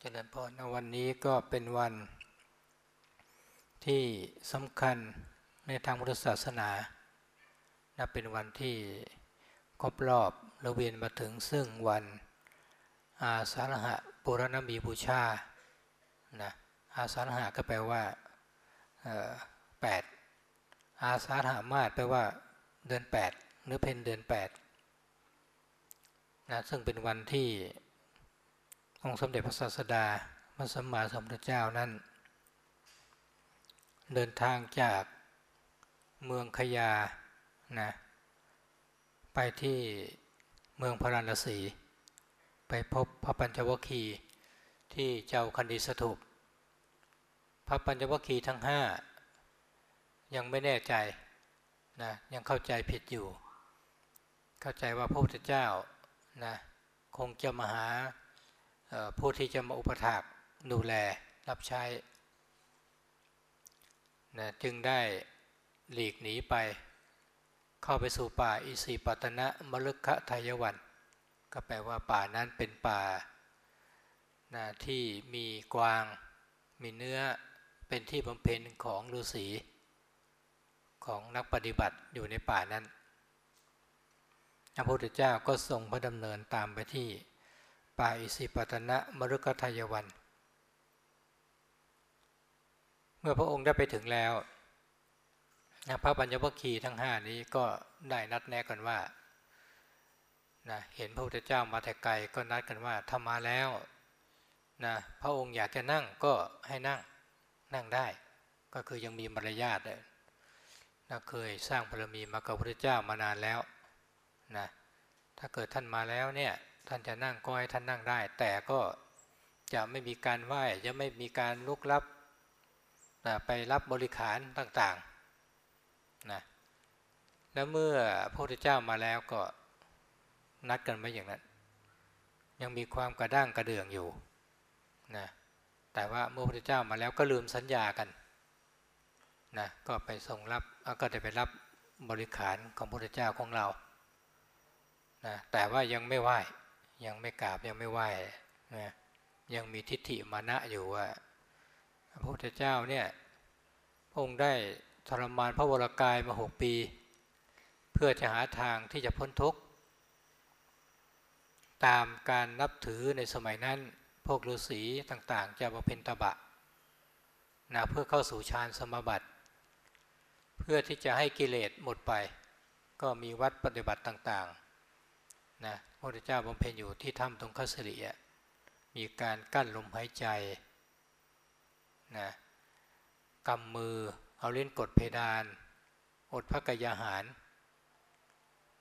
เจริญพรวันนี้ก็เป็นวันที่สำคัญในทางพุทธศาสนานะเป็นวันที่ครบรอบราเวียนมาถึงซึ่งวันอาสาฬหะปุรณมีบูชานะอาสาฬหะก็แปลว่าแปดอาสาฬหามาศแปลว่าเดือนแปดหรือเพนเดือนแปดนะซึ่งเป็นวันที่ องค์สมเด็จพระศาสดาพระสัมมาสัมพุทธเจ้านั้น เดินทางจากเมืองขยานะไปที่เมืองพาราณสี ไปพบพระปัญจวัคคีย์ที่เจ้าคันดิสถุปพระปัญจวัคคีย์ทั้งห้ายังไม่แน่ใจนะยังเข้าใจผิดอยู่ เข้าใจว่าพระพุทธเจ้านะคงจะมาหา ผู้ที่จะมาอุปถากดูแลรับใช้นะจึงได้หลีกหนีไป เข้าไปสู่ป่าอิสิปตนะมฤคะทายวัน ก็แปลว่าป่านั้นเป็นป่านะที่มีกวาง มีเนื้อเป็นที่บำเพ็ญของฤาษีของนักปฏิบัติอยู่ในป่านั้น พระพุทธเจ้าก็ทรงพระดำเนินตามไปที่ ป่าอิสิปตนะมรุกทายวัน เมื่อพระองค์ได้ไปถึงแล้วนะพระปัญญวคีทั้งห้านี้ก็ได้นัดแนะกันว่านะเห็นพระพุทธเจ้ามาแต่ไกลก็นัดกันว่าถ้ามาแล้วนะพระองค์อยากจะนั่งก็ให้นั่งนั่งได้ ก็คือยังมีมารยาทเลยนะเคยสร้างบารมีมากับพระพุทธเจ้ามานานแล้วนะถ้าเกิดท่านมาแล้วเนี่ย ท่านจะนั่งก็ให้ท่านนั่งได้ แต่ก็จะไม่มีการไหว้จะไม่มีการลุกลับไปรับบริขารต่างๆนะแล้วเมื่อพระพุทธเจ้ามาแล้วก็นัดกันไม่อย่างนั้น ยังมีความกระด้างกระเดื่องอยู่นะแต่ว่าเมื่อพระพุทธเจ้ามาแล้วก็ลืมสัญญากันนะก็ไปส่งรับก็ได้ไปรับบริขารของพระพุทธเจ้าของเรานะแต่ว่ายังไม่ไหว้ ยังไม่กราบยังไม่ไหว้นะยังมีทิฏฐิมานะอยู่ว่าพระพุทธเจ้าเนี่ยพระองค์ได้ทรมานพระวรากายมาหกปี เพื่อจะหาทางที่จะพ้นทุกข์ตามการนับถือในสมัยนั้นพวกฤาษีต่างๆ จะมาเป็นตบะนะเพื่อเข้าสู่ฌานสมบัติ เพื่อที่จะให้กิเลสหมดไป ก็มีวัดปฏิบัติต่างๆ พระพุทธเจ้าบำเพ็ญอยู่ที่ถ้ำตรงคัสริะมีการกั้นลมหายใจนะกำมือเอาเล่นกดเพดาน อดพระกยาหาร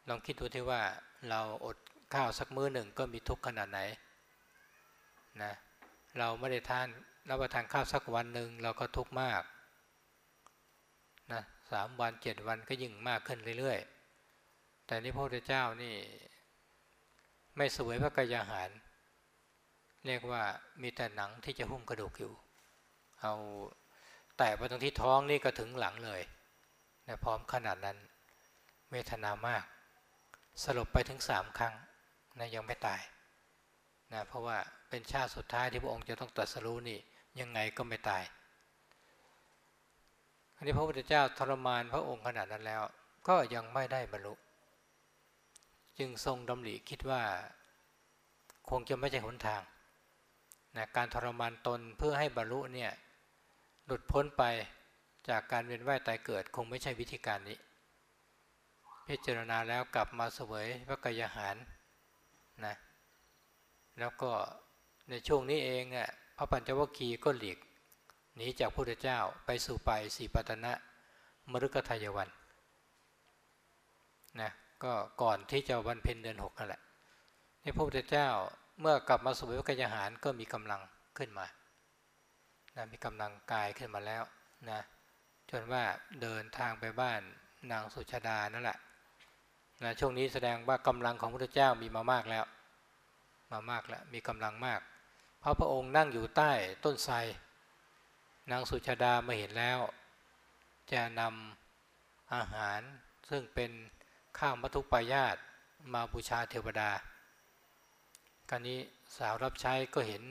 ลองคิดดูที่ว่าเราอดข้าวสักมื้อหนึ่งก็มีทุกข์ขนาดไหนนะเราไม่ได้ทานรับประทานข้าวสักวันหนึ่งเราก็ทุกข์มากนะสามวันเจ็ดวันก็ยิ่งมากขึ้นเรื่อยๆ แต่นี่พระพุทธเจ้านี่ ไม่สวยพระกายาหาร เรียกว่ามีแต่หนังที่จะหุ้มกระดูกอยู่ เอาแต่ไปตรงที่ท้องนี่ก็ถึงหลังเลยนะพร้อมขนาดนั้นเวทนามาก สลบไปถึงสามครั้งนะยังไม่ตายนะเพราะว่าเป็นชาติสุดท้ายที่พระองค์จะต้องตรัสรู้นี่ยังไงก็ไม่ตายอันนี้พระพุทธเจ้าทรมานพระองค์ขนาดนั้นแล้ว ก็ยังไม่ได้บรรลุ จึงทรงดำริคิดว่า คงจะไม่ใช่หนทางนะการทรมานตนเพื่อให้บรรลุเนี่ยหลุดพ้นไปจากการเวียนว่ายตายเกิดคงไม่ใช่วิธีการนี้ พิจารณาแล้วกลับมาเสวยพระกายหารนะแล้วก็ในช่วงนี้เองอะพระปัญจวัคคีย์ก็หลีกหนีจากพระพุทธเจ้าไปสู่ไปสีปัตนะมรุกทายวันนะ ก็ก่อนที่จะวันเพ็ญเดือนหกนั่นแหละในพระพุทธเจ้าเมื่อกลับมาสู่วิกยหารก็มีกำลังขึ้นมานะมีกำลังกายขึ้นมาแล้วนะจนว่าเดินทางไปบ้านนางสุชาดานั่นแหละนะช่วงนี้แสดงว่ากำลังของพระพุทธเจ้ามีมามากแล้ว มามากแล้วมีกำลังมาก เพราะพระองค์นั่งอยู่ใต้ต้นไทรนางสุชาดามาเห็นแล้ว จะนำอาหารซึ่งเป็น ข้าวมัทุปายาตมาบูชาเทวดาการนี้สาวรับใช้ก็เห็น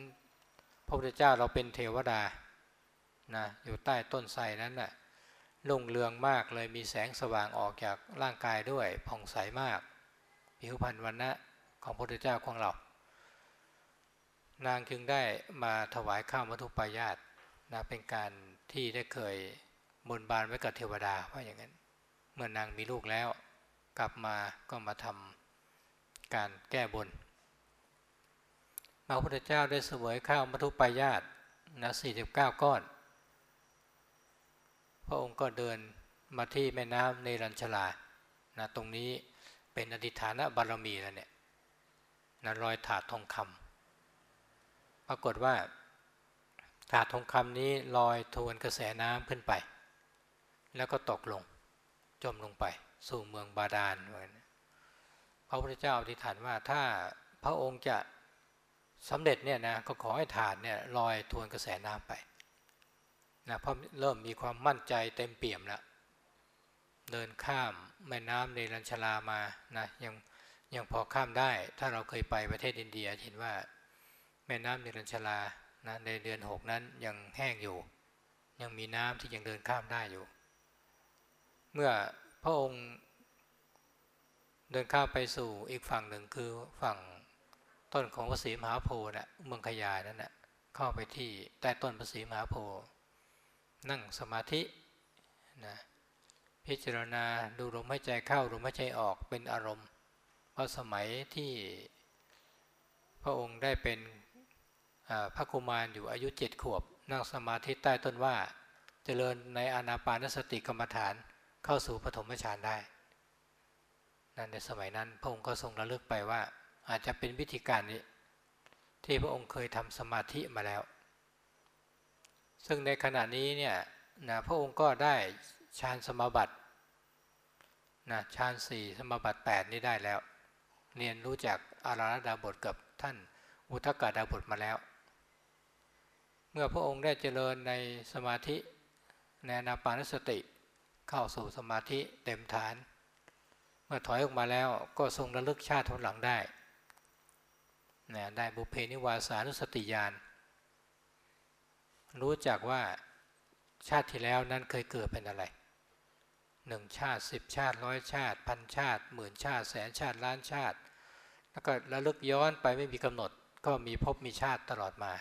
พระพุทธเจ้าเราเป็นเทวดานะอยู่ใต้ต้นไทรนั้นนะ่ะลุ่งเรืองมากเลยมีแสงสว่างออกจากร่างกายด้วยผ่องใสมาก ผิวพรรณวันนะของพระพุทธเจ้าของเรา นางจึงได้มาถวายข้าวมัทุปายาตนะเป็นการที่ได้เคยบนบานไว้กับเทวดาว่าอย่างนั้น เมื่อนางมีลูกแล้ว กลับมาก็มาทำการแก้บนพระพุทธเจ้าได้เสวยข้าวมัทุปายาตนะ49 ก้อน พระองค์ก็เดินมาที่แม่น้ำในรัญชลานะตรงนี้เป็นอธิฐานบารมีแล้วเนี่ยนะรอยถาดทองคำปรากฏว่าถาดทองคำนี้ลอยทวนกระแสน้ำขึ้นไป แล้วก็ตกลงจมลงไป สู่เมืองบาดาลเหมือนพระพุทธเจ้าอธิษฐานว่าถ้าพระองค์จะสำเร็จเนี่ยนะก็ขอให้ถาดเนี่ยลอยทวนกระแสน้ำไปนะเพราะเริ่มมีความมั่นใจเต็มเปี่ยมแล้วเดินข้ามแม่น้ำในรัญชลามานะยังยังพอข้ามได้ ถ้าเราเคยไปประเทศอินเดียเห็นว่าแม่น้ำในรัญชลานะในเดือนหกนั้นยังแห้งอยู่ ยังมีน้ำที่ยังเดินข้ามได้อยู่ เมื่อ พระองค์เดินข้ามไปสู่อีกฝั่งหนึ่งคือฝั่งต้นของพระศรีมหาโพธิ์นะเมืองขยายนั่นนะเข้าไปที่ใต้ต้นพระศรีมหาโพธิ์นั่งสมาธินะพิจารณาดูลมหายใจเข้าลมหายใจออกเป็นอารมณ์เพราะสมัยที่พระองค์ได้เป็นพระกุมารอยู่อายุเจ็ดขวบ นั่งสมาธิใต้ต้นว่าเจริญในอนาปานสติกรรมฐาน เข้าสู่ปฐมฌานได้นั่นในสมัยนั้น พระองค์ก็ทรงระลึกไปว่า อาจจะเป็นวิธีการนี้ ที่พระองค์เคยทำสมาธิมาแล้ว ซึ่งในขณะนี้เนี่ยนะพระองค์ก็ได้ฌานสมาบัตินะฌานสี่สมาบัติ 8 นี้ได้แล้ว เรียนรู้จากอาราดาบทกับท่านอุทกาดาบทมาแล้ว เมื่อพระองค์ได้เจริญในสมาธิในนาปานสติ เข้าสู่สมาธิเต็มฐาน เมื่อถอยออกมาแล้วก็ทรงระลึกชาติทนหลังได้นะได้บุเพนิวาสานุสติญาณรู้จักว่าชาติที่แล้วนั้นเคยเกิดเป็นอะไรหนึ่งชาติสิบชาติร้อยชาติ พันชาติหมื่นชาติแสนชาติล้านชาติ แล้วก็ระลึกย้อนไปไม่มีกำหนด ก็มีภพมีชาติตลอดมา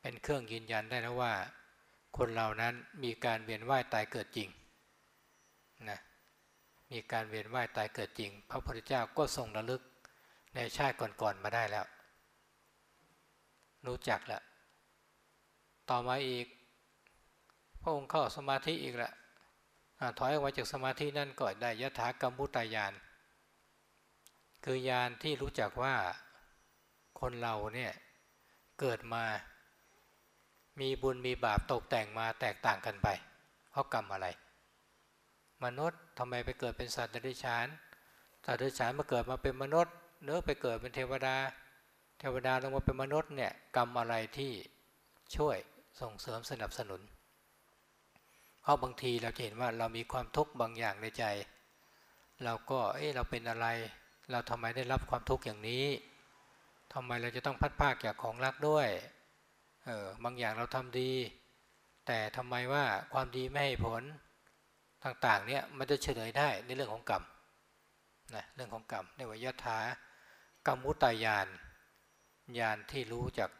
เป็นเครื่องยืนยันได้แล้วว่า คนเหล่านั้นมีการเวียนว่ายตายเกิดจริง มีการเวียนว่ายตายเกิดจริง พระพุทธเจ้าก็ทรงระลึกในชาติก่อนๆมาได้แล้ว รู้จักล้วต่อมาอีก พระองค์เข้าสมาธิอีกละถอยออกมาจากสมาธินั่นก็ได้ยถากรรมุตายาน คือยานที่รู้จักว่าคนเราเนี่ยเกิดมา มีบุญมีบาปตกแต่งมาแตกต่างกันไป เพราะกรรมอะไร มนุษย์ทำไมไปเกิดเป็นสัตว์เดรัจฉาน สัตว์เดรัจฉานมาเกิดมาเป็นมนุษย์เนื้อไปเกิดเป็นเทวดา เทวดาลงมาเป็นมนุษย์เนี่ยกรรมอะไรที่ช่วยส่งเสริมสนับสนุน เพราะบางทีเราเห็นว่าเรามีความทุกข์บางอย่างในใจ เราก็เอ๊ะเราเป็นอะไร เราทำไมได้รับความทุกข์อย่างนี้ทำไมเราจะต้องพัดภาคจากของรักด้วย เออบางอย่างเราทำดี แต่ทำไมว่าความดีไม่ให้ผล ต่างๆเนี่ยมันจะเฉลยได้ในเรื่องของกรรมนะเรื่องของกรรมในวิยถากรรมุตายานญาณที่รู้จาก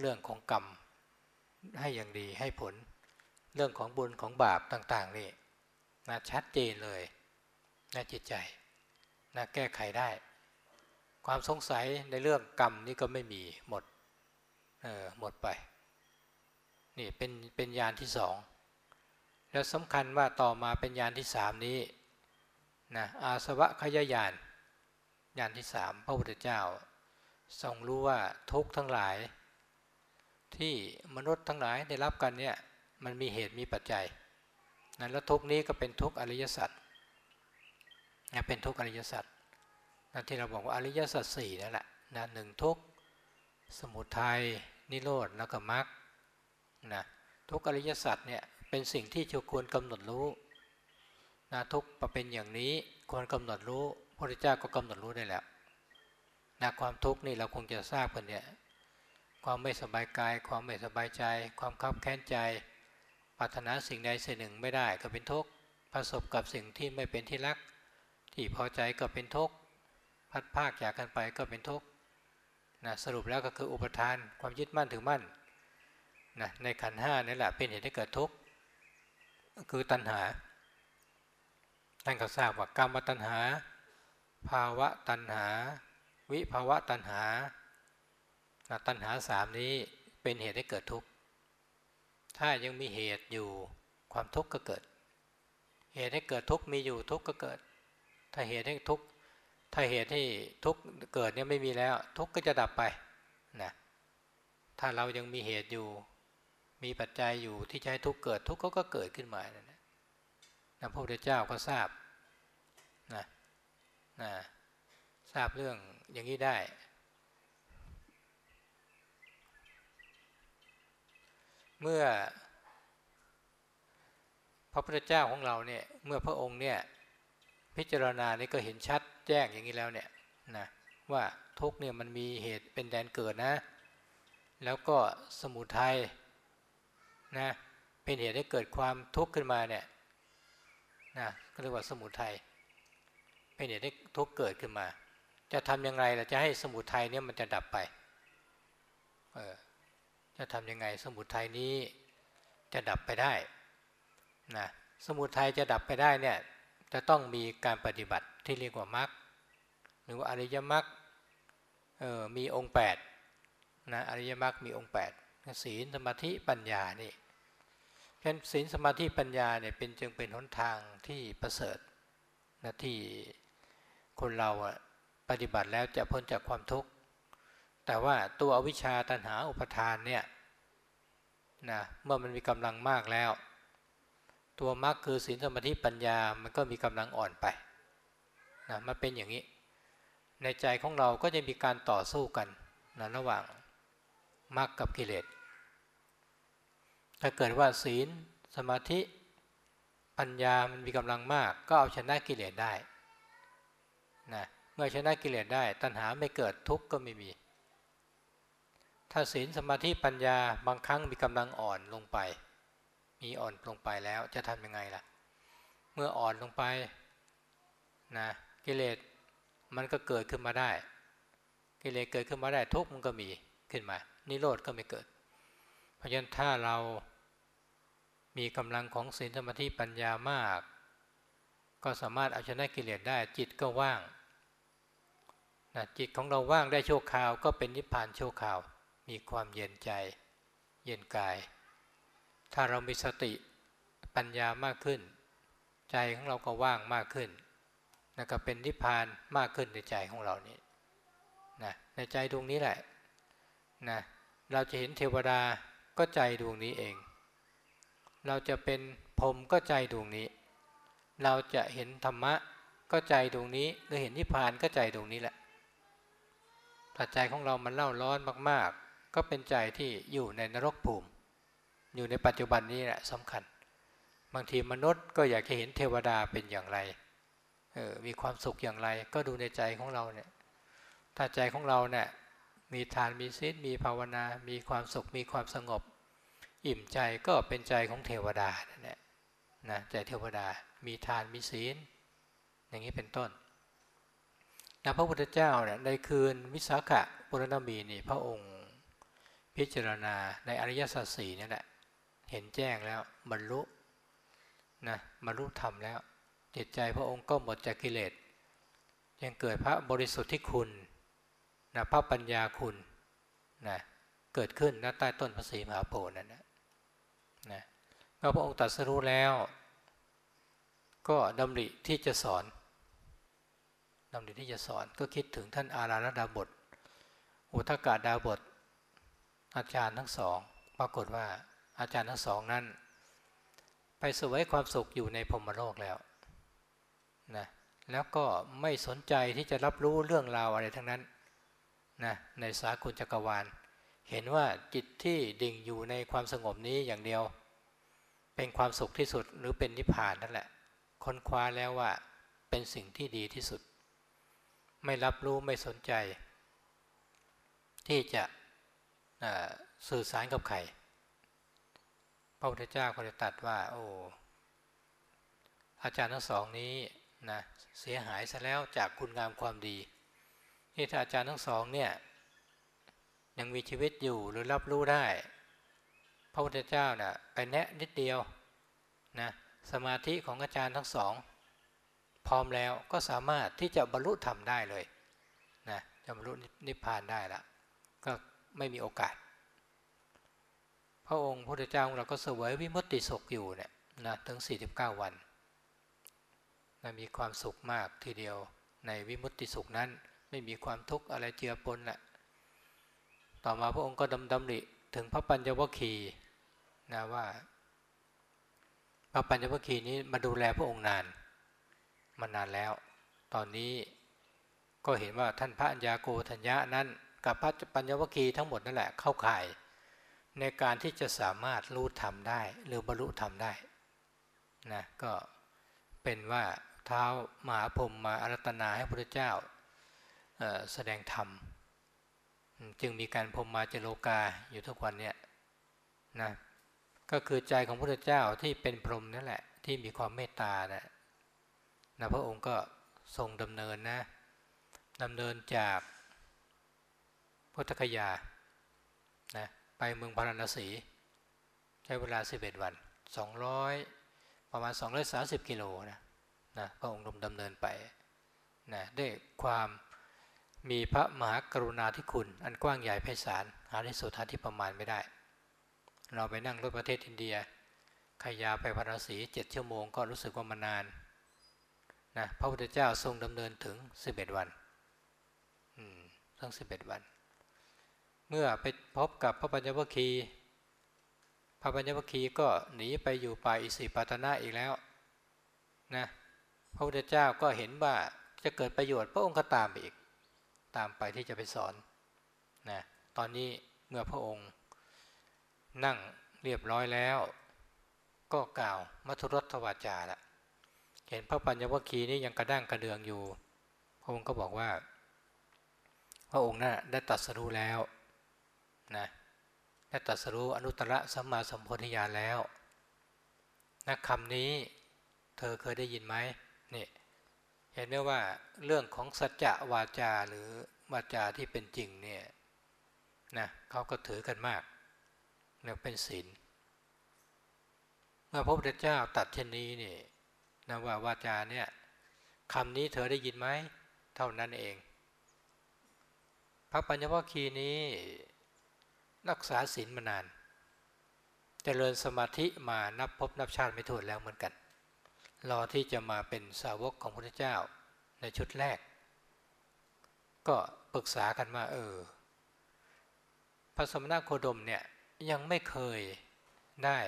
เรื่องของกรรม ให้อย่างดีให้ผล เรื่องของบุญของบาปต่างๆนี่นะชัดเจนเลยนะจิตใจนะแก้ไขได้ ความสงสัยในเรื่องกรรมนี่ก็ไม่มีหมดเออหมดไปนี่เป็นเป็นยานที่สอง แล้วสำคัญว่าต่อมาเป็นยานที่สามนี้นะอาสวะขยายานยานที่สามพระพุทธเจ้าทรงรู้ว่าทุกทั้งหลาย ที่มนุษย์ทั้งหลายได้รับกันเนี่ยมันมีเหตุมีปัจจัยนั้นแล้วทุกนี้ก็เป็นทุกอริยสัจเป็นทุกอริยสัจนั่นที่เราบอกว่าอริยสัจสี่นั่นแหละนะหนึ่งทุกสมุทัยนิโรธแล้วก็มรรคนะทุกอริยสัจเนี่ย เป็นสิ่งที่ควรกำหนดรู้นะทุกประเป็นอย่างนี้ควรกำหนดรู้พระเจ้าก็กำหนดรู้ได้แล้วนะความทุกข์นี่เราคงจะทราบกันเนี่ยความไม่สบายกาย ความไม่สบายใจ ความคับแค้นใจปรารถนาสิ่งใดสิ่งหนึ่งไม่ได้ก็เป็นทุกข์ประสบกับสิ่งที่ไม่เป็นที่รัก ที่พอใจก็เป็นทุกข์พัดภาคจากกันไปก็เป็นทุกข์นะสรุปแล้วก็คืออุปทานความยึดมั่นถือมั่นนะในขันห้านี่แหละเป็นเหตุให้เกิดทุกข์ คือตัณหาท่านก็ทราบว่ากรรมตัณหา ภาวะตัณหา วิภาวะตัณหาตัณหาสามนี้เป็นเหตุให้เกิดทุกข์ ถ้ายังมีเหตุอยู่ความทุกข์ก็เกิด เหตุให้เกิดทุกข์มีอยู่ทุกข์ก็เกิด ถ้าเหตุให้ทุกข์ถ้าเหตุให้ทุกข์เกิดเนี่ยไม่มีแล้ว ทุกข์ก็จะดับไปนะถ้าเรายังมีเหตุอยู่ มีปัจจัยอยู่ที่จะให้ทุกเกิดทุกเข์ก็เกิดขึ้นมานะนะพระพุทธเจ้าก็ทราบนะนะทราบเรื่องอย่างนี้ได้ เมื่อพระพุทธเจ้าของเราเนี่ยเมื่อพระองค์เนี่ยพิจารณานี่ก็เห็นชัดแจ้งอย่างนี้แล้วเนี่ยนะว่าทุกเนี่ยมันมีเหตุเป็นแดนเกิดนะ แล้วก็สมุทัย นะเป็นเหตุให้เกิดความทุกข์ขึ้นมาเนี่ยนะก็เรียกว่าสมุทัยเป็นเหตุให้ทุกข์เกิดขึ้นมา จะทำยังไงล่ะจะให้สมุทัยเนี่ยมันจะดับไปเออจะทำยังไงสมุทัยนี้จะดับไปได้นะสมุทัยจะดับไปได้เนี่ยจะต้องมีการปฏิบัติที่เรียกว่ามรรคหรือว่าอริยมรรคเออมีองค์8นะอริยมรรคมีองค์8ศีลสมาธิปัญญานี่ เพราะศีลสมาธิปัญญาเนี่ยเป็นจึงเป็นหนทางที่ประเสริฐนะที่คนเราอะปฏิบัติแล้วจะพ้นจากความทุกข์ แต่ว่าตัวอวิชชาตันหาอุปทานเนี่ยนะเมื่อมันมีกำลังมากแล้ว ตัวมรรคคือศีลสมาธิปัญญามันก็มีกำลังอ่อนไปนะมันเป็นอย่างนี้ ในใจของเราก็จะมีการต่อสู้กันนะระหว่างมรรคกับกิเลส ถ้าเกิดว่าศีล สมาธิ ปัญญามันมีกำลังมาก ก็เอาชนะกิเลสได้นะเมื่อชนะกิเลสได้ ตัณหาไม่เกิดทุกข์ก็ไม่มี ถ้าศีลสมาธิปัญญาบางครั้งมีกำลังอ่อนลงไป มีอ่อนลงไปแล้วจะทำยังไงล่ะ เมื่ออ่อนลงไปนะกิเลสมันก็เกิดขึ้นมาได้ กิเลสเกิดขึ้นมาได้ทุกข์มันก็มีขึ้นมา นิโรธก็ไม่เกิด ราะฉะนั้นถ้าเรามีกำลังของศีลสมาธิปัญญามาก ก็สามารถเอาชนะกิเลสได้จิตก็ว่างนะจิตของเราว่างได้โชั่วคราวก็เป็นนิพพานโชั่วคราว มีความเย็นใจ เย็นกาย ถ้าเรามีสติปัญญามากขึ้น ใจของเราก็ว่างมากขึ้นนะก็เป็นนิพพานมากขึ้นในใจของเรานี่นะในใจดวงนี้แหละนะเราจะเห็นเทวดา ก็ใจดวงนี้เอง เราจะเป็นพรมก็ใจดวงนี้ เราจะเห็นธรรมะก็ใจดวงนี้หรือเห็นนิพพานก็ใจดวงนี้แหละถ้าใจของเรามันเล่าร้อนมากก็เป็นใจที่อยู่ในนรกภูมิ อยู่ในปัจจุบันนี้แหละสำคัญ บางทีมนุษย์ก็อยากจะเห็นเทวดาเป็นอย่างไรเออมีความสุขอย่างไร ก็ดูในใจของเราเนี่ยถ้าใจของเราเนี่ย มีทานมีศีลมีภาวนา มีความสุขมีความสงบ อิ่มใจก็เป็นใจของเทวดาเนี่ยนะใจเทวดา มีทานมีศีล อย่างนี้เป็นต้นนะพระพุทธเจ้าเนี่ยในคืนวิสาขะปุรณมีนี่พระองค์พิจารณาในอริยสัจสี่นี่แหละเห็นแจ้งแล้วบรรลุนะบรรลุธรรมแล้วจิตใจพระองค์ก็หมดจากกิเลสยังเกิดพระบริสุทธิ์ที่คุณ นะพระปัญญาคุณนะเกิดขึ้นณใต้ต้นพระศรีมหาโพธิ์นั่นนะนะเมื่อพระองค์ตรัสรู้แล้ว ก็ดำริที่จะสอนดำริที่จะสอนก็คิดถึงท่านอาราธดาบท อุทกาดาบท อาจารย์ทั้งสอง ปรากฏว่าอาจารย์ทั้งสองนั้น ไปสวยความสุขอยู่ในพรมโลกแล้วนะแล้วก็ไม่สนใจที่จะรับรู้เรื่องราวอะไรทั้งนั้น นะในสากุลจักรวาล เห็นว่าจิตที่ดิ่งอยู่ในความสงบนี้อย่างเดียว เป็นความสุขที่สุดหรือเป็นนิพพานนั่นแหละ ค้นคว้าแล้วว่าเป็นสิ่งที่ดีที่สุด ไม่รับรู้ไม่สนใจ ที่จะสื่อสารกับใครพระพุทธเจ้าก็เลยตัดว่า โอ้อาจารย์ทั้งสองนี้นะเสียหายซะแล้วจากคุณงามความดี นี่ถ้าอาจารย์ทั้งสองเนี่ยยังมีชีวิตอยู่หรือรับรู้ได้ พระพุทธเจ้านะ่ะไปแนะนิดเดียวนะสมาธิของอาจารย์ทั้งสอง พร้อมแล้วก็สามารถที่จะบรรลุธรรมได้เลยนะจะบรรลุนิพพานได้ละก็ไม่มีโอกาส พระองค์พระพุทธเจ้าเราก็เสวยวิมุตติสุขอยู่เนี่ยนะถึง 49 วันนะมีความสุขมากทีเดียวในวิมุตติสุขนั้น ไม่มีความทุกข์อะไรเจือปนแหละต่อมาพระองค์ก็ดำดำริถึงพระปัญญวคีนะว่า พระปัญญวคีนี้มาดูแลพระองค์นานมานานแล้ว ตอนนี้ก็เห็นว่าท่านพระัญญาโกธัญญานั้นกับพระปัญญวคีทั้งหมดนั่นแหละเข้าข่าย ในการที่จะสามารถรู้ธรรมได้ หรือบรรลุธรรมได้นะก็เป็นว่าเท้ามหาพรหมมาอารัตนาให้พระเจ้า แสดงธรรม จึงมีการพรมมาเจโลกาอยู่ทุกวันเนี่ยนะก็คือใจของพระเจ้าที่เป็นพรหมนั่นแหละ ที่มีความเมตตานะนะพระองค์ก็ทรงดำเนินนะดำเนินจากพุทธคยานะไปเมืองพาราณสีใช้เวลา 11 วัน 200 ประมาณ 230 กิโลนะนะพระองค์ดำเนินไปนะด้วยความ มีพระมหากรุณาธิคุณ อันกว้างใหญ่ไพศาลหาที่สุดหาที่ประมาณไม่ได้ เราไปนั่งรถประเทศอินเดียขยาไปพาราสีเจ็ดชั่วโมงก็รู้สึกว่ามานานนะพระพุทธเจ้าทรงดำเนินถึง11วันทั้ง11วัน เมื่อไปพบกับพระปัญญวคี พระปัญญวคีก็หนีไปอยู่ป่าอิสิปตนะอีกแล้วนะพระพุทธเจ้าก็เห็นว่าจะเกิดประโยชน์พระองค์ก็ตามไปอีก ตามไปที่จะไปสอนนะตอนนี้เมื่อพระองค์ นั่งเรียบร้อยแล้ว ก็กล่าวมัทุรัตวาจาละเห็นพระปัญญวคีนี้ยังกระด้างกระเดืองอยู่ พระองค์ก็บอกว่า พระองค์นะ่ะได้ตัดสรู้แล้วนะได้ตัดสรู้อนุตตรสัมมาสัมโพธิญาณแล้วนะคำนี้เธอเคยได้ยินไหมนี่ เห็นไหมว่าเรื่องของสัจจะวาจาหรือวาจาที่เป็นจริงเนี่ยนะเขาก็ถือกันมากเนี่ยเป็นศีลเมื่อพระพุทธเจ้าตัดเช่นนี้นี่นะว่าวาจาเนี่ยคำนี้เธอได้ยินไหมเท่านั้นเองพระปัญญวคีนี้รักษาศีลมานานจเจริญสมาธิมานับพบนับชาติไม่ถ้วนแล้วเหมือนกัน รอที่จะมาเป็นสาวกของพระเจ้าในชุดแรก ก็ปรึกษากันมาเออพระสมณโคดมเนี่ยยังไม่เคยได้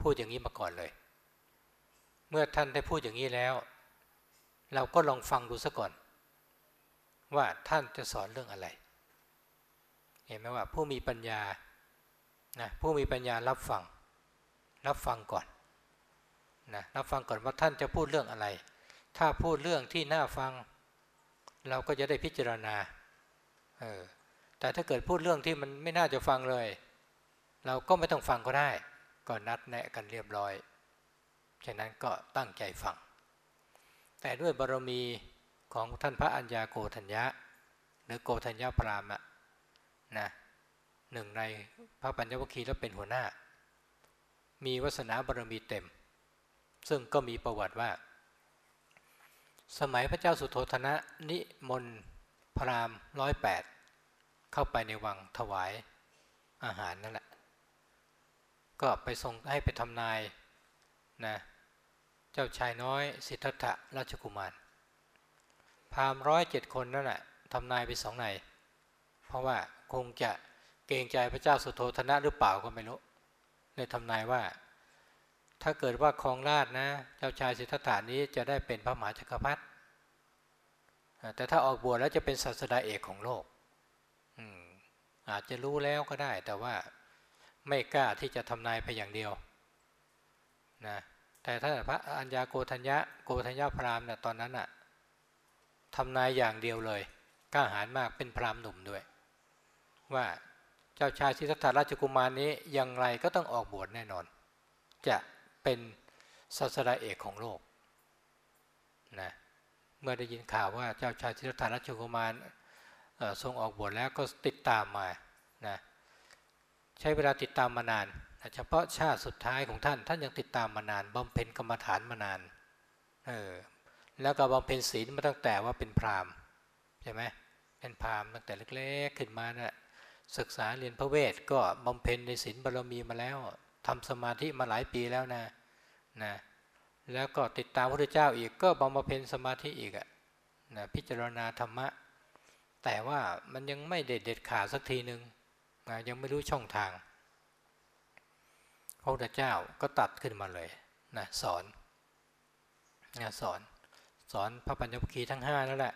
พูดอย่างนี้มาก่อนเลย เมื่อท่านได้พูดอย่างนี้แล้ว เราก็ลองฟังดูซะก่อน ว่าท่านจะสอนเรื่องอะไร เห็นไหมว่าผู้มีปัญญานะผู้มีปัญญารับฟัง รับฟังก่อน นะรับฟังก่อนว่าท่านจะพูดเรื่องอะไร ถ้าพูดเรื่องที่น่าฟัง เราก็จะได้พิจารณาเออแต่ถ้าเกิดพูดเรื่องที่มันไม่น่าจะฟังเลย เราก็ไม่ต้องฟังก็ได้ก็นัดแนะกันเรียบร้อย ฉะนั้นก็ตั้งใจฟัง แต่ด้วยบารมีของท่านพระอัญญาโกธัญญะ หรือโกธัญญาพรามะนะหนึ่งในพระปัญญวคีแล้วเป็นหัวหน้า มีวาสนาบารมีเต็ม ซึ่งก็มีประวัติว่า สมัยพระเจ้าสุโธธนะนิมนต์พรามร้อยแปดเข้าไปในวังถวายอาหารนั่นแหละ ก็ไปทรงให้ไปทำนายนะเจ้าชายน้อยสิทธัตถะราชกุมาร พรามร้อยเจ็ดคนนั่นแหละทำนายไปสองในเพราะว่าคงจะเกรงใจพระเจ้าสุโธธนะหรือเปล่าก็ไม่รู้เลยทำนายว่า ถ้าเกิดว่าครองราชนะ เจ้าชายสิทธัตถานี้จะได้เป็นพระมหาจักรพรรดิแต่ถ้าออกบวชแล้วจะเป็นศาสดาเอกของโลกอาจจะรู้แล้วก็ได้ แต่ว่าไม่กล้าที่จะทำนายไปอย่างเดียวนะแต่ถ้าพระอัญญาโกธัญญะโกธัญญาพรามณ์นี่ตอนนั้นอะทำนายอย่างเดียวเลยกล้าหาญมากเป็นพรามหนุ่มด้วย ว่าเจ้าชายสิทธัตถราชกุมารนี้อย่างไรก็ต้องออกบวชแน่นอน จะ เป็นศาสดาเอกของโลกนะเมื่อได้ยินข่าวว่าเจ้าชายสิทธัตถราชกุมารทรงออกบวชแล้วก็ติดตามมานะใช้เวลาติดตามมานานเฉพาะชาติสุดท้ายของท่าน ท่านยังติดตามมานานบำเพ็ญกรรมฐานมานานเออแล้วก็บำเพ็ญศีลมาตั้งแต่ว่าเป็นพราหมณ์ใช่ไหมเป็นพราหมณ์ตั้งแต่เล็กๆขึ้นมานะ่ะศึกษาเรียนพระเวทก็บำเพ็ญในศีลบารมีมาแล้ว ทำสมาธิมาหลายปีแล้วนะนะแล้วก็ติดตามพระพุทธเจ้าอีกก็บำเพ็ญสมาธิอีกอะนะพิจารณาธรรมะ แต่ว่ามันยังไม่เด็ดเด็ดขาดสักทีหนึ่งนะยังไม่รู้ช่องทางพระพุทธเจ้าก็ตัดขึ้นมาเลยนะสอนนะสอนสอนพระปัญญวคีทั้งห้านั่นแหละ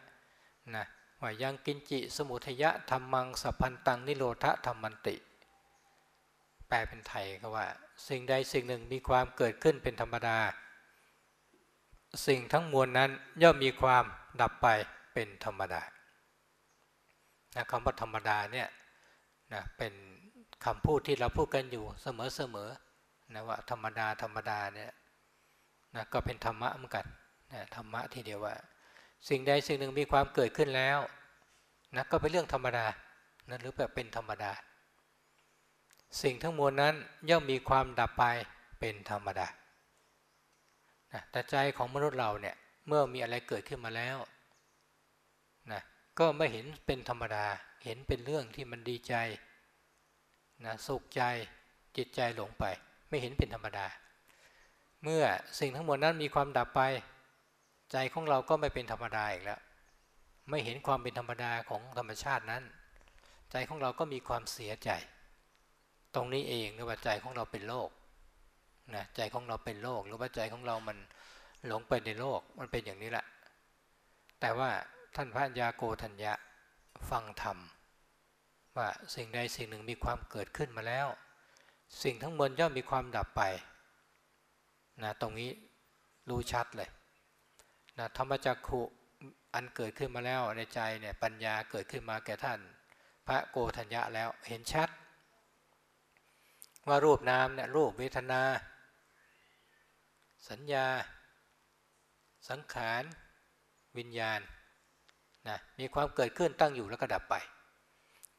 นะว่ายังกินจิสมุทยะธรรมังสัพพันตังนิโรธธรรมันติ แปลเป็นไทยก็ว่า สิ่งใดสิ่งหนึ่งมีความเกิดขึ้นเป็นธรรมดา สิ่งทั้งมวลนั้นย่อมมีความดับไปเป็นธรรมดานะคำว่าธรรมดาเนี่ยนะเป็นคำพูดที่เราพูดกันอยู่เสมอๆนะว่าธรรมดาธรรมดาเนี่ยนะก็เป็นธรรมะเหมือนกันนะธรรมะทีเดียวว่า สิ่งใดสิ่งหนึ่งมีความเกิดขึ้นแล้วนะก็เป็นเรื่องธรรมดานะหรือแบบเป็นธรรมดา สิ่งทั้งมวลนั้นย่อมมีความดับไปเป็นธรรมดานะแต่ใจของมนุษย์เราเนี่ยเมื่อมีอะไรเกิดขึ้นมาแล้วนะก็ไม่เห็นเป็นธรรมดา เห็นเป็นเรื่องที่มันดีใจนะสุขใจจิตใจหลงไป ไม่เห็นเป็นธรรมดา เมื่อสิ่งทั้งหมดนั้นมีความดับไป ใจของเราก็ไม่เป็นธรรมดาอีกแล้ว ไม่เห็นความเป็นธรรมดาของธรรมชาตินั้น ใจของเราก็มีความเสียใจ ตรงนี้เองเรียกว่าใจของเราเป็นโลกนะใจของเราเป็นโลกหรือว่าใจของเรามันหลงไปในโลกมันเป็นอย่างนี้แหละ แต่ว่าท่านพระญาโกธัญญะฟังธรรมว่าสิ่งใดสิ่งหนึ่งมีความเกิดขึ้นมาแล้ว สิ่งทั้งมวลย่อมมีความดับไปนะตรงนี้รู้ชัดเลยนะธรรมจักขุอันเกิดขึ้นมาแล้วในใจเนี่ยปัญญาเกิดขึ้นมาแก่ท่าน พระโกธัญญะแล้วเห็นชัด ว่ารูปนามเนี่ยรูปเวทนา สัญญา สังขาร วิญญาณนะมีความเกิดขึ้นตั้งอยู่แล้วก็ดับไป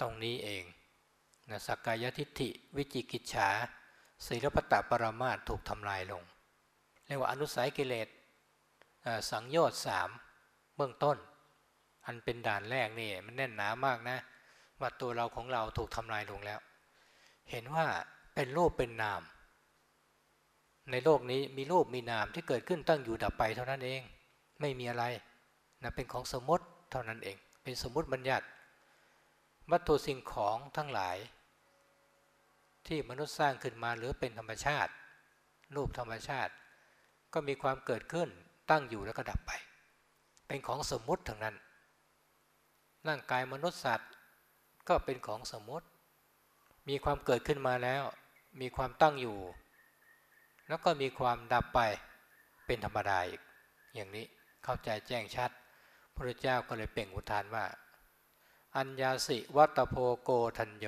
ตรงนี้เองนะสักกายทิฏฐิ วิจิกิจฉาศีลปตะปรามาตถูกทำลายลง เรียกว่าอนุสัยกิเลสสังโยชน์สามเบื้องต้น อันเป็นด่านแรกนี่มันแน่นหนามากนะว่าตัวเราของเราถูกทำลายลงแล้ว เห็นว่า เป็นรูปเป็นนาม ในโลกนี้มีรูปมีนามที่เกิดขึ้นตั้งอยู่ดับไปเท่านั้นเอง ไม่มีอะไรนะเป็นของสมมติเท่านั้นเอง เป็นสมมติบัญญัติ วัตถุสิ่งของทั้งหลาย ที่มนุษย์สร้างขึ้นมาหรือเป็นธรรมชาติ รูปธรรมชาติ ก็มีความเกิดขึ้นตั้งอยู่แล้วก็ดับไป เป็นของสมมติทั้งนั้น ร่างกายมนุษย์สัตว์ก็เป็นของสมมติ มีความเกิดขึ้นมาแล้ว มีความตั้งอยู่ แล้วก็มีความดับไปเป็นธรรมดาอีก อย่างนี้เข้าใจแจ้งชัด พระเจ้าก็เลยเปล่งอุทานว่า อัญญาสิวัตโพโกทัญโย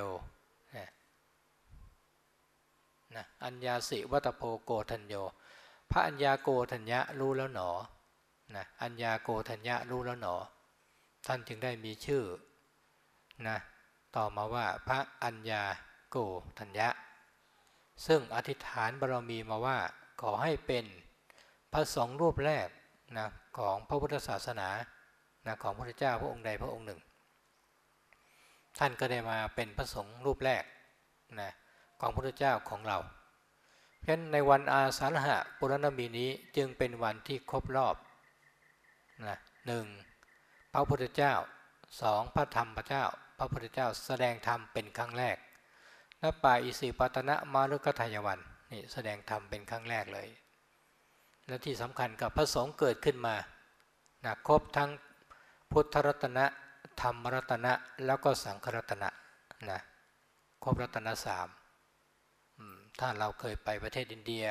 นะอัญญาสิวัตโพโกทัญโย พระอัญญาโกทัญญะรู้แล้วหนอนะอัญญาโกทัญญะรู้แล้วหนอ ท่านจึงได้มีชื่อนะต่อมาว่าพระอัญญาโกทัญญะ ซึ่งอธิษฐานบารมีมาว่าขอให้เป็นพระสงฆ์รูปแรกนะของพระพุทธศาสนานะของพระเจ้าพระองค์ใดพระองค์หนึ่ง ท่านก็ได้มาเป็นพระสงฆ์รูปแรกนะของพระพุทธเจ้าของเรา เพราะในวันอาสาฬหะปุรณมีนี้จึงเป็นวันที่ครบรอบนะหนึ่งพระพุทธเจ้าสองพระธรรมพระเจ้า พระพุทธเจ้าแสดงธรรมเป็นครั้งแรก ณป่าอิสิปตนะมารุกทายวันนี่แสดงธรรมเป็นครั้งแรกเลย และที่สำคัญกับพระสงฆ์เกิดขึ้นมานะครบทั้งพุทธรัตนะธรรมรัตนะแล้วก็สังครัตนะนะครบรัตนะสามถ้าเราเคยไปประเทศอินเดีย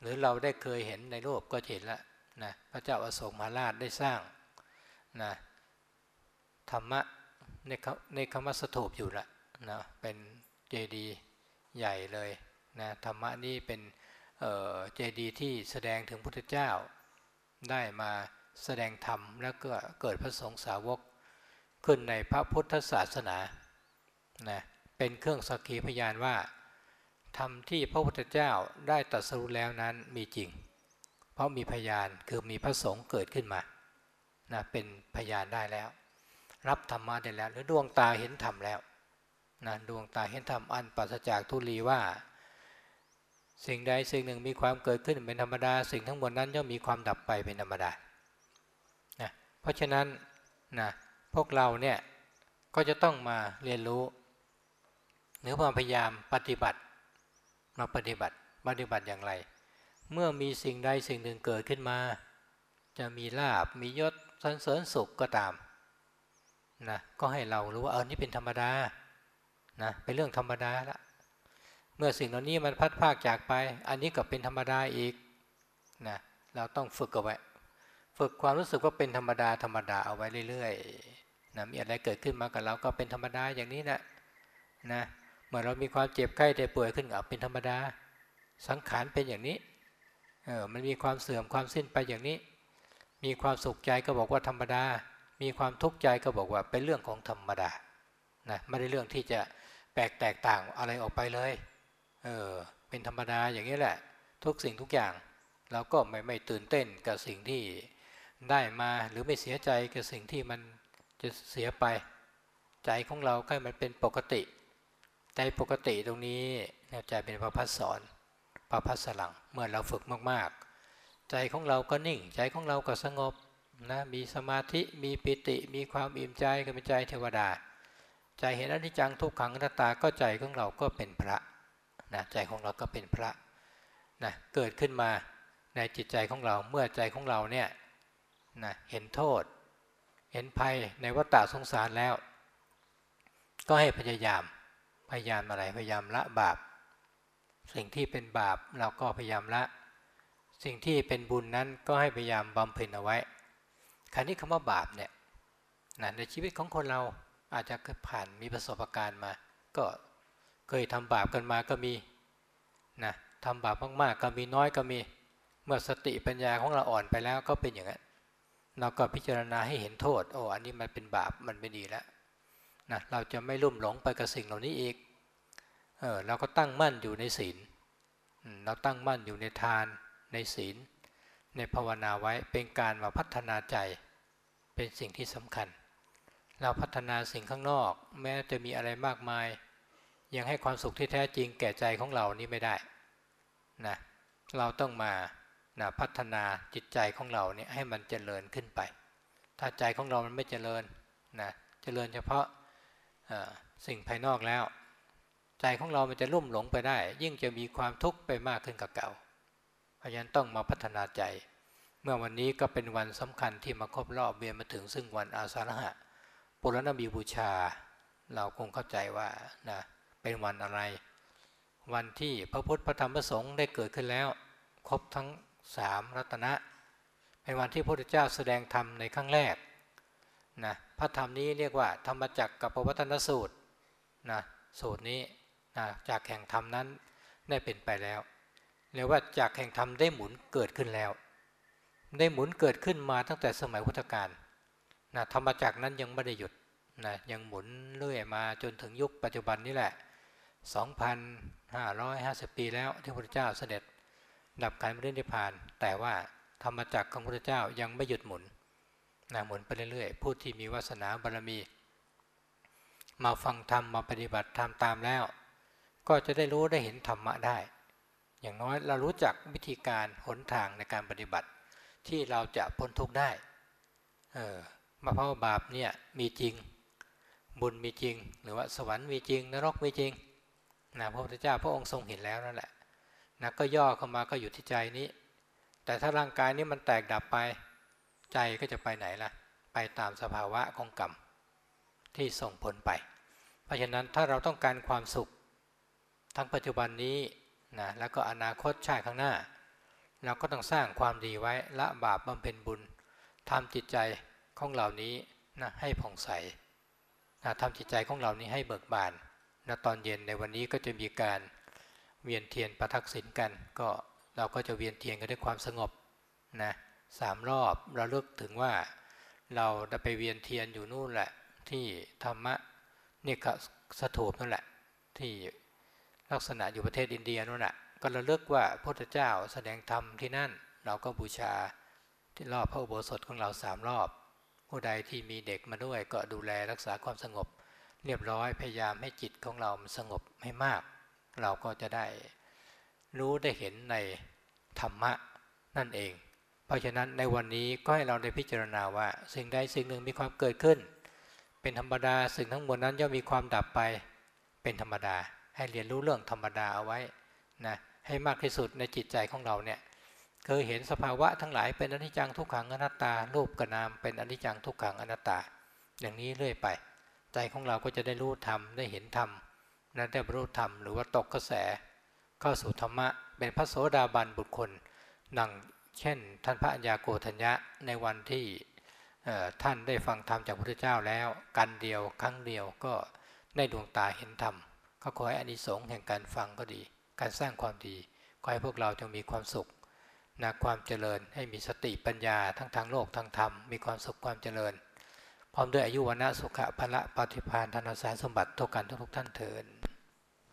หรือเราได้เคยเห็นในรูปก็เห็นแล้วนะพระเจ้าอโศกมหาราชได้สร้างนะธรรมะในในคำว่าสถูปอยู่ละนะเป็น เจดีย์ใหญ่เลยนะธรรมะนี่เป็นเจดีย์ที่แสดงถึงพุทธเจ้า ได้มาแสดงธรรมแล้วก็เกิดพระสงฆ์สาวกขึ้นในพระพุทธศาสนานะเป็นเครื่องสักขีพยานว่าธรรมที่พระพุทธเจ้าได้ตรัสรู้แล้วนั้นมีจริง เพราะมีพยานคือมีพระสงฆ์เกิดขึ้นมานะเป็นพยานได้แล้ว รับธรรมะได้แล้ว หรือดวงตาเห็นธรรมแล้ว นะดวงตาเห็นธรรมอันปราศจากทุลีว่า สิ่งใดสิ่งหนึ่งมีความเกิดขึ้นเป็นธรรมดา สิ่งทั้งหมดนั้นย่อมมีความดับไปเป็นธรรมดานะเพราะฉะนั้นนะพวกเราเนี่ยก็จะต้องมาเรียนรู้หรือมาพยายามปฏิบัติมาปฏิบัติปฏิบัติอย่างไร เมื่อมีสิ่งใดสิ่งหนึ่งเกิดขึ้นมา จะมีลาบมียศสันเสริญสุขก็ตามนะก็ให้เรารู้ว่าเออนี่เป็นธรรมดา นะเป็นเรื่องธรรมดาละเมื่อสิ่งเหล่านี้มันพัดภาคจากไป อันนี้ก็เป็นธรรมดาอีกนะเราต้องฝึกเอาไว้ ฝึกความรู้สึกว่าเป็นธรรมดาธรรมดาเอาไว้เรื่อยๆนะมีอะไรเกิดขึ้นมากับเราก็เป็นธรรมดาอย่างนี้นะนะเมื่อเรามีความเจ็บไข้ได้ป่วยขึ้นก็เป็นธรรมดา สังขารเป็นอย่างนี้เออมันมีความเสื่อมความสิ้นไปอย่างนี้ มีความสุขใจก็บอกว่าธรรมดา มีความทุกข์ใจก็บอกว่าเป็นเรื่องของธรรมดานะไม่ได้เรื่องที่จะ แปลกแตกต่างอะไรออกไปเลย เออ เป็นธรรมดาอย่างนี้แหละ ทุกสิ่งทุกอย่าง เราก็ไม่ไม่ตื่นเต้นกับสิ่งที่ได้มาหรือไม่เสียใจกับสิ่งที่มันจะเสียไป ใจของเราก็มันเป็นปกติ ใจปกติตรงนี้ใจเป็นพระพัสสอนพระพัสลังเมื่อเราฝึกมากๆ ใจของเราก็นิ่ง ใจของเราก็สงบนะมีสมาธิมีปิติมีความอิ่มใจก็เป็นใจเทวดา ใจเห็นอนิจจังทุกขังนัตตาก็ใจของเราก็เป็นพระนะใจของเราก็เป็นพระนะเกิดขึ้นมาในจิตใจของเราเมื่อใจของเราเนี่ยนะเห็นโทษ เห็นภัยในวัฏฏะสงสารแล้ว ก็ให้พยายามพยายามอะไรพยายามละบาป สิ่งที่เป็นบาปเราก็พยายามละ สิ่งที่เป็นบุญนั้นก็ให้พยายามบำเพ็ญเอาไว้คราวนี้คำว่าบาปเนี่ยนะในชีวิตของคนเรา อาจจะผ่านมีประสบการณ์มา ก็เคยทำบาปกันมาก็มีนะทำบาปมากๆก็มีน้อยก็มีเมื่อสติปัญญาของเราอ่อนไปแล้วก็เป็นอย่างนั้นเราก็พิจารณาให้เห็นโทษโอ้อันนี้มันเป็นบาปมันไม่ดีแล้วนะเราจะไม่ลุ่มหลงไปกับสิ่งเหล่านี้อีกเออเราก็ตั้งมั่นอยู่ในศีลเราตั้งมั่นอยู่ในทานในศีล ในภาวนาไว้เป็นการมาพัฒนาใจเป็นสิ่งที่สำคัญ เราพัฒนาสิ่งข้างนอก แม้จะมีอะไรมากมาย ยังให้ความสุขที่แท้จริงแก่ใจของเรานี้ไม่ได้นะเราต้องมานะพัฒนาจิตใจของเราเนี่ยให้มันเจริญขึ้นไป ถ้าใจของเรามันไม่เจริญนะเจริญเฉพาะสิ่งภายนอกแล้ว ใจของเรามันจะลุ่มหลงไปได้ ยิ่งจะมีความทุกข์ไปมากขึ้นกับเก่าเพราะฉะนั้นต้องมาพัฒนาใจ เมื่อวันนี้ก็เป็นวันสำคัญที่มาครบรอบเบียนมาถึงซึ่งวันอาสาฬหะ ปุรณบีบูชา เราคงเข้าใจว่านะเป็นวันอะไร วันที่พระพุทธพระธรรมพระสงฆ์ได้เกิดขึ้นแล้ว ครบทั้งสามรัตนะเป็นวันที่พระพุทธเจ้าแสดงธรรมในครั้งแรกนะพระธรรมนี้เรียกว่า ธรรมจักรกับพระวัฒนสูตรนะสูตรนี้นะจากแห่งธรรมนั้นได้เป็นไปแล้วเรียกว่าจากแห่งธรรมได้หมุนเกิดขึ้นแล้ว ได้หมุนเกิดขึ้นมาตั้งแต่สมัยพุทธกาล นะธรรมจักรนั้นยังไม่ได้หยุดนะยังหมุนเรื่อยมาจนถึงยุคปัจจุบันนี้แหละ 2,550 ปีแล้วที่พระพุทธเจ้าเสด็จ ดับการมรรคนิพพาน แต่ว่าธรรมจักรของพระพุทธเจ้ายังไม่หยุดหมุนนะหมุนไปเรื่อยๆ ผู้ที่มีวาสนาบารมี มาฟังธรรมมาปฏิบัติธรรมตามแล้ว ก็จะได้รู้ได้เห็นธรรมะได้ อย่างน้อยเรารู้จักวิธีการหนทางในการปฏิบัติ ที่เราจะพ้นทุกข์ได้ เออ มาเพราะบาปเนี่ยมีจริง บุญมีจริง หรือว่าสวรรค์มีจริง นรกมีจริงนะพระพุทธเจ้าพระองค์ทรงเห็นแล้วนั่นแหละนะก็ย่อเข้ามาก็อยู่ที่ใจนี้ แต่ถ้าร่างกายนี้มันแตกดับไป ใจก็จะไปไหนล่ะ ไปตามสภาวะของกรรมที่ส่งผลไป เพราะฉะนั้นถ้าเราต้องการความสุข ทั้งปัจจุบันนี้นะแล้วก็อนาคตชาติข้างหน้า เราก็ต้องสร้างความดีไว้ละบาปบำเพ็ญบุญทำจิตใจ ของเหล่านี้นะให้ผ่องใสนะทำจิตใจของเรานี้ให้เบิกบานณตอนเย็นในวันนี้ก็จะมีการเวียนเทียนประทักษิณกัน ก็เราก็จะเวียนเทียนกันด้วยความสงบนะสามรอบเราเลิกถึงว่าเราจะไปเวียนเทียนอยู่นู่นแหละที่ธรรมะนี่ยกสถูปนั่นแหละ ที่ลักษณะอยู่ประเทศอินเดียนั่นแหละก็ระลึกว่าพระพุทธเจ้าแสดงธรรมที่นั่น เราก็บูชาที่รอบพระอุโบสถของเราสามรอบ ผู้ใดที่มีเด็กมาด้วยก็ดูแลรักษาความสงบ เรียบร้อยพยายามให้จิตของเราสงบให้มาก เราก็จะได้รู้ได้เห็นในธรรมะนั่นเอง เพราะฉะนั้นในวันนี้ก็ให้เราได้พิจารณาว่า สิ่งใดสิ่งหนึ่งมีความเกิดขึ้น เป็นธรรมดาสิ่งทั้งหมดนั้นย่อมมีความดับไปเป็นธรรมดา ให้เรียนรู้เรื่องธรรมดาเอาไว้นะให้มากที่สุดในจิตใจของเราเนี่ย คยเห็นสภาวะทั้งหลายเป็นอนิจจังทุกขังอนัตตารูปกนามเป็นอนิจจังทุกขังอนัตตา อย่างนี้เรื่อยไป ใจของเราก็จะได้รู้ธรรมได้เห็นธรรมนั้นได้บรรลุธรรมหรือว่าตกกระแส เข้าสู่ธรรมะเป็นพระโสดาบันบุตรคนนังเช่น ท่านพระัญญาโกธัญญะในวันที่ท่านได้ฟังธรรมจากพระพุทธเจ้าแล้ว กันเดียวครั้งเดียวก็ได้ดวงตาเห็นธรรมก็ขอให้อานิสงส์แห่งการฟังก็ดี การสร้างความดีขอให้พวกเราจงมีความสุข นะความเจริญให้มีสติปัญญาทั้งทางโลกทางธรรม มีความสุขความเจริญ พร้อมด้วยอายุวันะสุขะพละปฏิภานธนสารสมบัติทุกกันทุกท่านเถิด